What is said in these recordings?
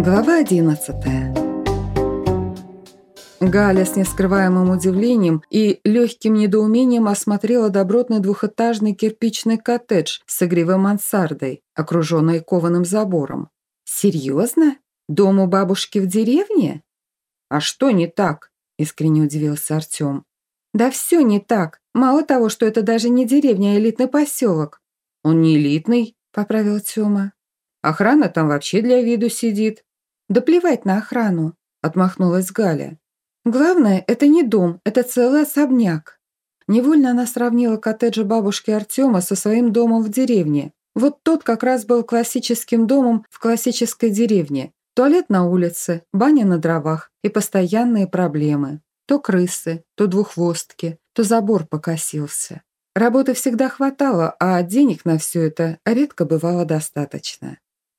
Глава 11 Галя с нескрываемым удивлением и легким недоумением осмотрела добротный двухэтажный кирпичный коттедж с игривой мансардой, окруженный кованым забором. «Серьезно? Дом у бабушки в деревне?» «А что не так?» – искренне удивился Артем. «Да все не так. Мало того, что это даже не деревня, а элитный поселок». «Он не элитный», – поправил Тёма. «Охрана там вообще для виду сидит». «Да плевать на охрану», – отмахнулась Галя. «Главное, это не дом, это целый особняк». Невольно она сравнила коттедж бабушки Артема со своим домом в деревне. Вот тот как раз был классическим домом в классической деревне. Туалет на улице, баня на дровах и постоянные проблемы. То крысы, то двухвостки, то забор покосился. Работы всегда хватало, а денег на все это редко бывало достаточно.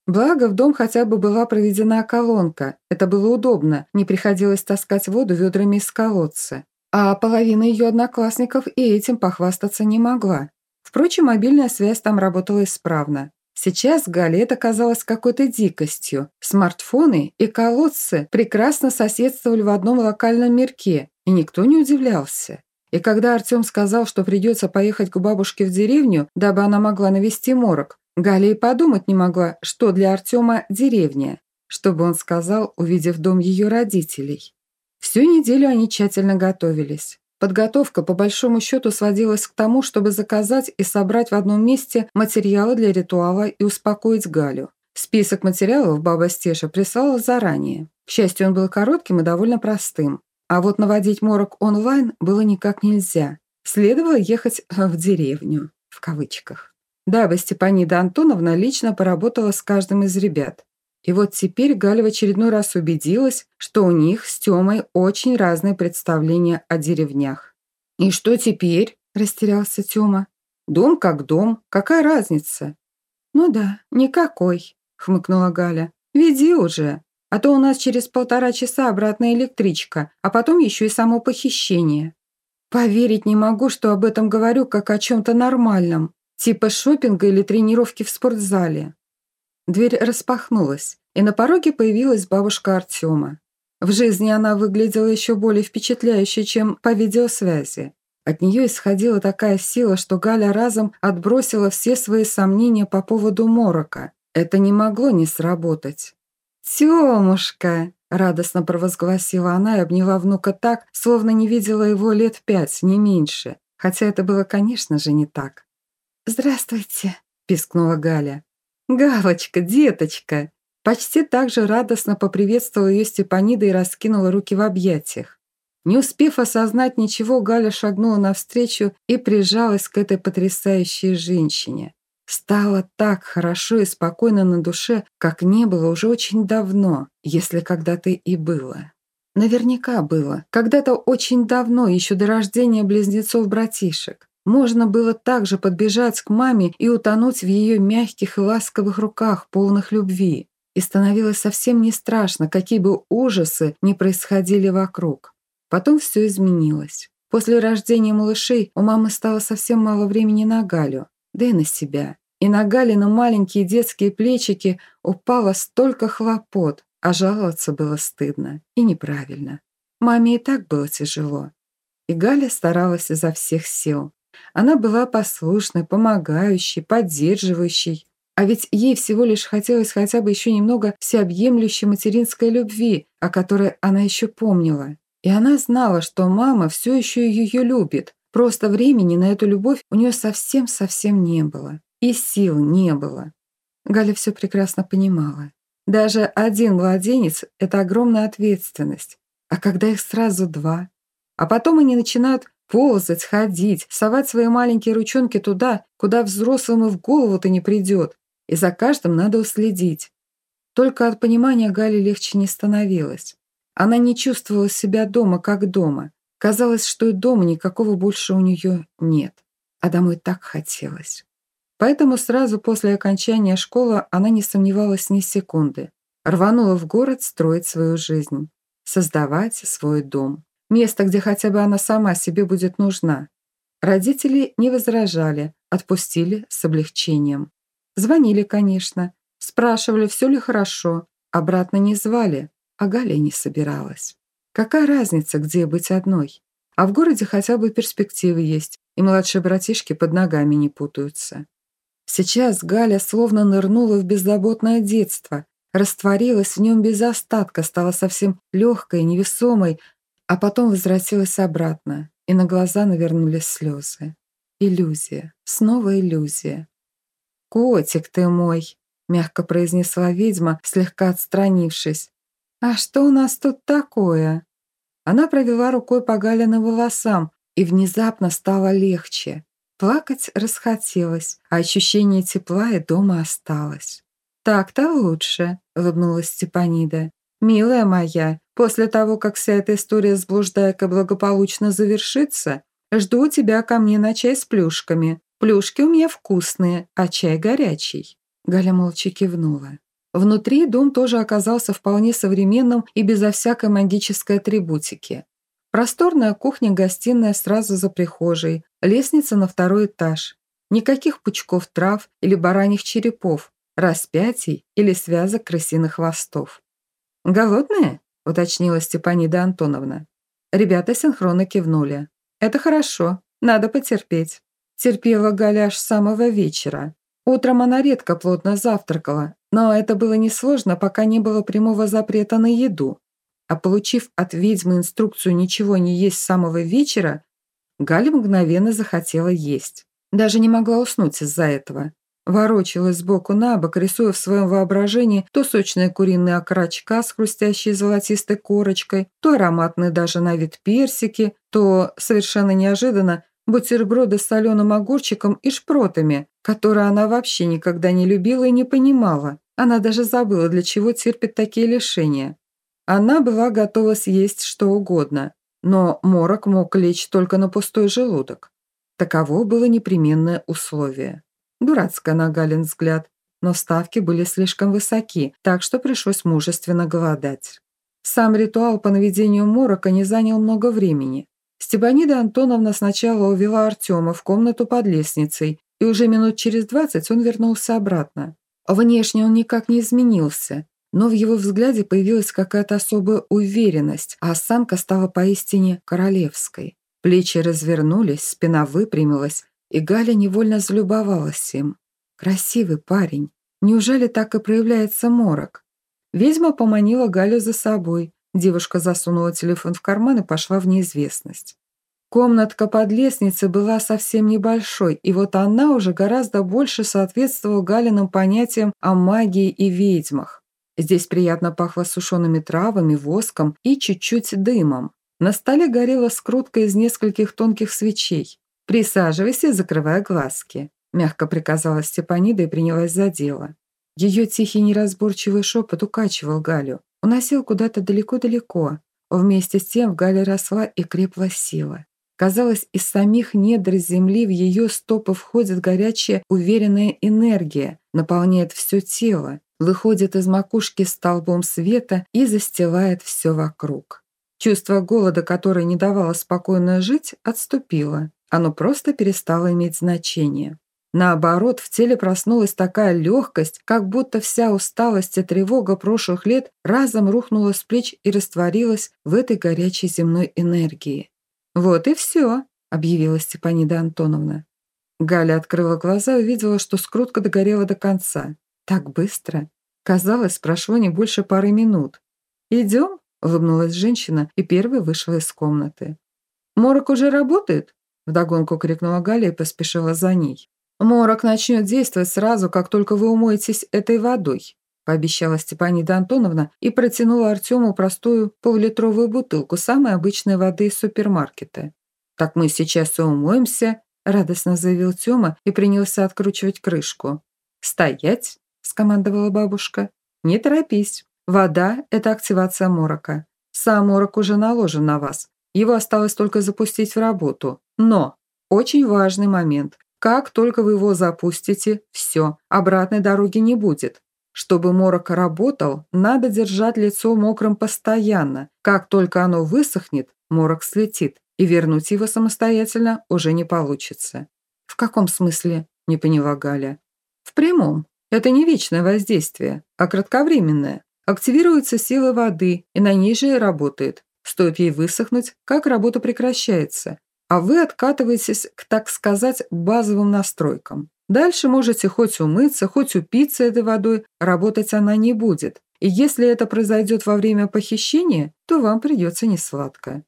Благо, в дом хотя бы была проведена колонка. Это было удобно, не приходилось таскать воду ведрами из колодца. А половина ее одноклассников и этим похвастаться не могла. Впрочем, мобильная связь там работала исправно. Сейчас Гале это казалось какой-то дикостью. Смартфоны и колодцы прекрасно соседствовали в одном локальном мирке, и никто не удивлялся. И когда Артем сказал, что придется поехать к бабушке в деревню, дабы она могла навести морок, Галя и подумать не могла, что для Артема деревня, что бы он сказал, увидев дом ее родителей. Всю неделю они тщательно готовились. Подготовка, по большому счету, сводилась к тому, чтобы заказать и собрать в одном месте материалы для ритуала и успокоить Галю. Список материалов баба Стеша прислала заранее. К счастью, он был коротким и довольно простым. А вот наводить морок онлайн было никак нельзя. Следовало ехать в деревню, в кавычках дабы Степанида Антоновна лично поработала с каждым из ребят. И вот теперь Галя в очередной раз убедилась, что у них с Тёмой очень разные представления о деревнях. «И что теперь?» – растерялся Тёма. «Дом как дом, какая разница?» «Ну да, никакой», – хмыкнула Галя. «Веди уже, а то у нас через полтора часа обратная электричка, а потом еще и само похищение». «Поверить не могу, что об этом говорю, как о чем-то нормальном», Типа шопинга или тренировки в спортзале. Дверь распахнулась, и на пороге появилась бабушка Артема. В жизни она выглядела еще более впечатляюще, чем по видеосвязи. От нее исходила такая сила, что Галя разом отбросила все свои сомнения по поводу морока. Это не могло не сработать. «Тёмушка!» – радостно провозгласила она и обняла внука так, словно не видела его лет пять, не меньше. Хотя это было, конечно же, не так. «Здравствуйте», – пискнула Галя. «Гавочка, деточка!» Почти так же радостно поприветствовала ее Степанида и раскинула руки в объятиях. Не успев осознать ничего, Галя шагнула навстречу и прижалась к этой потрясающей женщине. Стало так хорошо и спокойно на душе, как не было уже очень давно, если когда-то и было. Наверняка было. Когда-то очень давно, еще до рождения близнецов-братишек. Можно было также подбежать к маме и утонуть в ее мягких и ласковых руках, полных любви. И становилось совсем не страшно, какие бы ужасы ни происходили вокруг. Потом все изменилось. После рождения малышей у мамы стало совсем мало времени на Галю, да и на себя. И на Галины маленькие детские плечики упало столько хлопот, а жаловаться было стыдно и неправильно. Маме и так было тяжело. И Галя старалась изо всех сил. Она была послушной, помогающей, поддерживающей. А ведь ей всего лишь хотелось хотя бы еще немного всеобъемлющей материнской любви, о которой она еще помнила. И она знала, что мама все еще ее любит. Просто времени на эту любовь у нее совсем-совсем не было. И сил не было. Галя все прекрасно понимала. Даже один младенец – это огромная ответственность. А когда их сразу два? А потом они начинают Ползать, ходить, совать свои маленькие ручонки туда, куда взрослым и в голову-то не придет. И за каждым надо уследить. Только от понимания Гали легче не становилось. Она не чувствовала себя дома, как дома. Казалось, что и дома никакого больше у нее нет. А домой так хотелось. Поэтому сразу после окончания школы она не сомневалась ни секунды. Рванула в город строить свою жизнь. Создавать свой дом. Место, где хотя бы она сама себе будет нужна. Родители не возражали, отпустили с облегчением. Звонили, конечно, спрашивали, все ли хорошо. Обратно не звали, а Галя не собиралась. Какая разница, где быть одной? А в городе хотя бы перспективы есть, и младшие братишки под ногами не путаются. Сейчас Галя словно нырнула в беззаботное детство, растворилась в нем без остатка, стала совсем легкой, невесомой, а потом возвратилась обратно, и на глаза навернулись слезы. Иллюзия, снова иллюзия. «Котик ты мой!» — мягко произнесла ведьма, слегка отстранившись. «А что у нас тут такое?» Она провела рукой по Галиным волосам, и внезапно стало легче. Плакать расхотелось, а ощущение тепла и дома осталось. «Так-то лучше», — улыбнулась Степанида. «Милая моя, после того, как вся эта история с блуждайкой благополучно завершится, жду тебя ко мне на чай с плюшками. Плюшки у меня вкусные, а чай горячий». Галя молча кивнула. Внутри дом тоже оказался вполне современным и безо всякой магической атрибутики. Просторная кухня-гостиная сразу за прихожей, лестница на второй этаж. Никаких пучков трав или бараньих черепов, распятий или связок крысиных хвостов. «Голодные?» – уточнила Степанида Антоновна. Ребята синхронно кивнули. «Это хорошо, надо потерпеть». Терпела Галя с самого вечера. Утром она редко плотно завтракала, но это было несложно, пока не было прямого запрета на еду. А получив от ведьмы инструкцию ничего не есть с самого вечера, Галя мгновенно захотела есть. Даже не могла уснуть из-за этого. Ворочалась сбоку на бок, рисуя в своем воображении то сочные куриные окорочка с хрустящей золотистой корочкой, то ароматные даже на вид персики, то, совершенно неожиданно, бутерброды с соленым огурчиком и шпротами, которые она вообще никогда не любила и не понимала. Она даже забыла, для чего терпит такие лишения. Она была готова съесть что угодно, но морок мог лечь только на пустой желудок. Таково было непременное условие. Дурацкая на Галин взгляд, но ставки были слишком высоки, так что пришлось мужественно голодать. Сам ритуал по наведению морока не занял много времени. Степанида Антоновна сначала увела Артема в комнату под лестницей, и уже минут через двадцать он вернулся обратно. Внешне он никак не изменился, но в его взгляде появилась какая-то особая уверенность, а осанка стала поистине королевской. Плечи развернулись, спина выпрямилась, и Галя невольно залюбовалась им. Красивый парень. Неужели так и проявляется морок? Ведьма поманила Галю за собой. Девушка засунула телефон в карман и пошла в неизвестность. Комнатка под лестницей была совсем небольшой, и вот она уже гораздо больше соответствовала Галиным понятиям о магии и ведьмах. Здесь приятно пахло сушеными травами, воском и чуть-чуть дымом. На столе горела скрутка из нескольких тонких свечей. «Присаживайся и закрывай глазки», – мягко приказала Степанида и принялась за дело. Ее тихий неразборчивый шепот укачивал Галю, уносил куда-то далеко-далеко. Вместе с тем в Гале росла и крепла сила. Казалось, из самих недр земли в ее стопы входит горячая, уверенная энергия, наполняет все тело, выходит из макушки столбом света и застилает все вокруг. Чувство голода, которое не давало спокойно жить, отступило. Оно просто перестало иметь значение. Наоборот, в теле проснулась такая легкость, как будто вся усталость и тревога прошлых лет разом рухнула с плеч и растворилась в этой горячей земной энергии. «Вот и все», — объявила Степанида Антоновна. Галя открыла глаза и увидела, что скрутка догорела до конца. Так быстро. Казалось, прошло не больше пары минут. «Идем?» — улыбнулась женщина и первой вышла из комнаты. «Морок уже работает?» Вдогонку крикнула Галя и поспешила за ней. «Морок начнет действовать сразу, как только вы умоетесь этой водой», пообещала Степанида Антоновна и протянула Артему простую полулитровую бутылку самой обычной воды из супермаркета. «Так мы сейчас и умоемся», радостно заявил Тёма и принялся откручивать крышку. «Стоять!» – скомандовала бабушка. «Не торопись. Вода – это активация морока. Сам морок уже наложен на вас. Его осталось только запустить в работу. Но очень важный момент. Как только вы его запустите, все, обратной дороги не будет. Чтобы морок работал, надо держать лицо мокрым постоянно. Как только оно высохнет, морок слетит, и вернуть его самостоятельно уже не получится. «В каком смысле?» – не поняла Галя. «В прямом. Это не вечное воздействие, а кратковременное. активируется сила воды, и на ней же и работает. Стоит ей высохнуть, как работа прекращается. А вы откатываетесь к, так сказать, базовым настройкам. Дальше можете хоть умыться, хоть упиться этой водой, работать она не будет. И если это произойдет во время похищения, то вам придется несладко.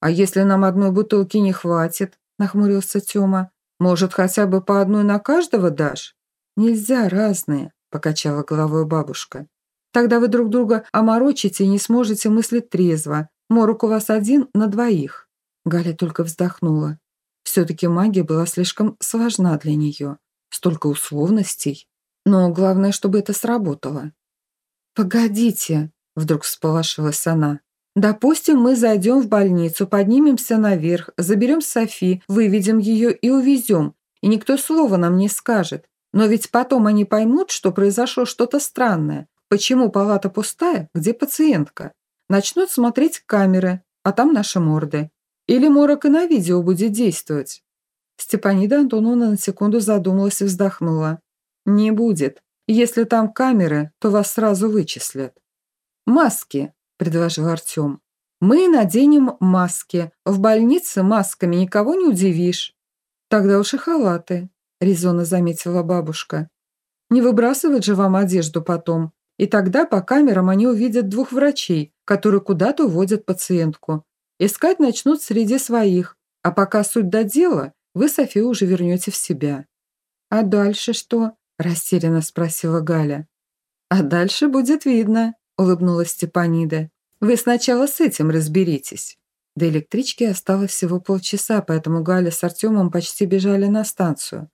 «А если нам одной бутылки не хватит?» – нахмурился Тёма. «Может, хотя бы по одной на каждого дашь?» «Нельзя, разные», – покачала головой бабушка. «Тогда вы друг друга оморочите и не сможете мыслить трезво. Морок у вас один на двоих». Галя только вздохнула. Все-таки магия была слишком сложна для нее. Столько условностей. Но главное, чтобы это сработало. «Погодите», – вдруг всполошилась она. Допустим, мы зайдем в больницу, поднимемся наверх, заберем Софи, выведем ее и увезем, и никто слова нам не скажет. Но ведь потом они поймут, что произошло что-то странное. Почему палата пустая, где пациентка? Начнут смотреть камеры, а там наши морды. Или морок и на видео будет действовать. Степанида Антоновна на секунду задумалась и вздохнула. «Не будет. Если там камеры, то вас сразу вычислят». «Маски», – предложил Артем. «Мы наденем маски. В больнице масками никого не удивишь». «Тогда уж и халаты», – резонно заметила бабушка. «Не выбрасывать же вам одежду потом. И тогда по камерам они увидят двух врачей, которые куда-то уводят пациентку. Искать начнут среди своих, а пока суть до дела, вы Софию уже вернете в себя». «А дальше что?» – растерянно спросила Галя. «А дальше будет видно», – улыбнулась Степанида. «Вы сначала с этим разберитесь». До электрички осталось всего полчаса, поэтому Галя с Артемом почти бежали на станцию.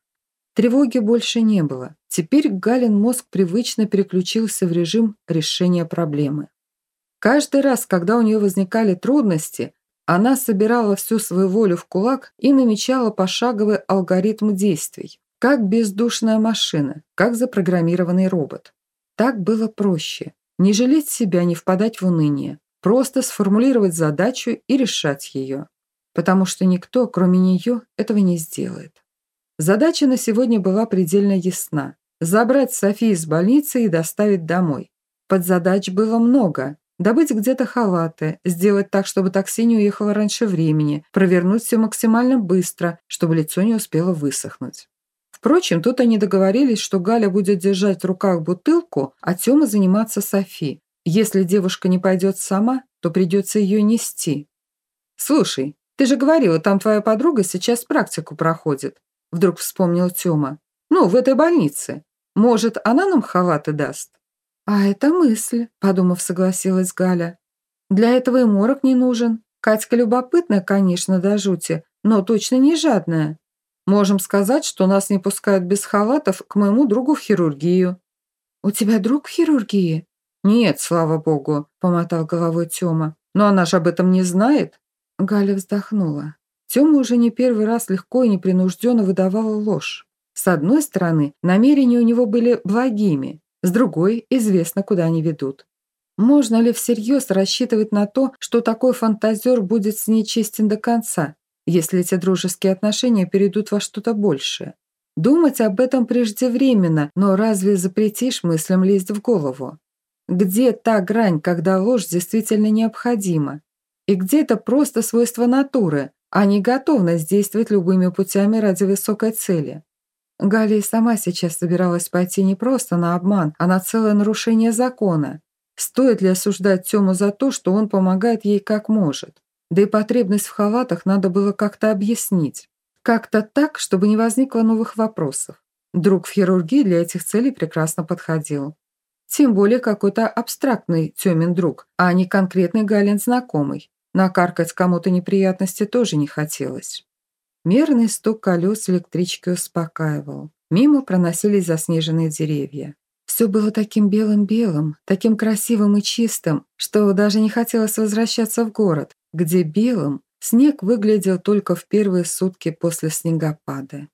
Тревоги больше не было. Теперь Галин мозг привычно переключился в режим решения проблемы. Каждый раз, когда у нее возникали трудности, она собирала всю свою волю в кулак и намечала пошаговый алгоритм действий, как бездушная машина, как запрограммированный робот. Так было проще. Не жалеть себя, не впадать в уныние. Просто сформулировать задачу и решать ее. Потому что никто, кроме нее, этого не сделает. Задача на сегодня была предельно ясна. Забрать Софи из больницы и доставить домой. Под задач было много. Добыть где-то халаты, сделать так, чтобы такси не уехало раньше времени, провернуть все максимально быстро, чтобы лицо не успело высохнуть. Впрочем, тут они договорились, что Галя будет держать в руках бутылку, а Тёма заниматься Софи. Если девушка не пойдет сама, то придется ее нести. «Слушай, ты же говорила, там твоя подруга сейчас практику проходит», вдруг вспомнил Тёма. «Ну, в этой больнице. Может, она нам халаты даст?» «А это мысль», – подумав, согласилась Галя. «Для этого и морок не нужен. Катька любопытная, конечно, до жути, но точно не жадная. Можем сказать, что нас не пускают без халатов к моему другу в хирургию». «У тебя друг в хирургии?» «Нет, слава богу», – помотал головой Тёма. «Но она же об этом не знает». Галя вздохнула. Тёма уже не первый раз легко и непринужденно выдавала ложь. С одной стороны, намерения у него были благими, с другой, известно, куда они ведут. Можно ли всерьез рассчитывать на то, что такой фантазер будет с ней честен до конца? если эти дружеские отношения перейдут во что-то большее. Думать об этом преждевременно, но разве запретишь мыслям лезть в голову? Где та грань, когда ложь действительно необходима? И где это просто свойство натуры, а не готовность действовать любыми путями ради высокой цели? Галя и сама сейчас собиралась пойти не просто на обман, а на целое нарушение закона. Стоит ли осуждать Тему за то, что он помогает ей как может? Да и потребность в халатах надо было как-то объяснить. Как-то так, чтобы не возникло новых вопросов. Друг в хирургии для этих целей прекрасно подходил. Тем более какой-то абстрактный Тёмин друг, а не конкретный Галин знакомый. Накаркать кому-то неприятности тоже не хотелось. Мерный стук колес электрички успокаивал. Мимо проносились заснеженные деревья. Все было таким белым-белым, таким красивым и чистым, что даже не хотелось возвращаться в город, где белым снег выглядел только в первые сутки после снегопада.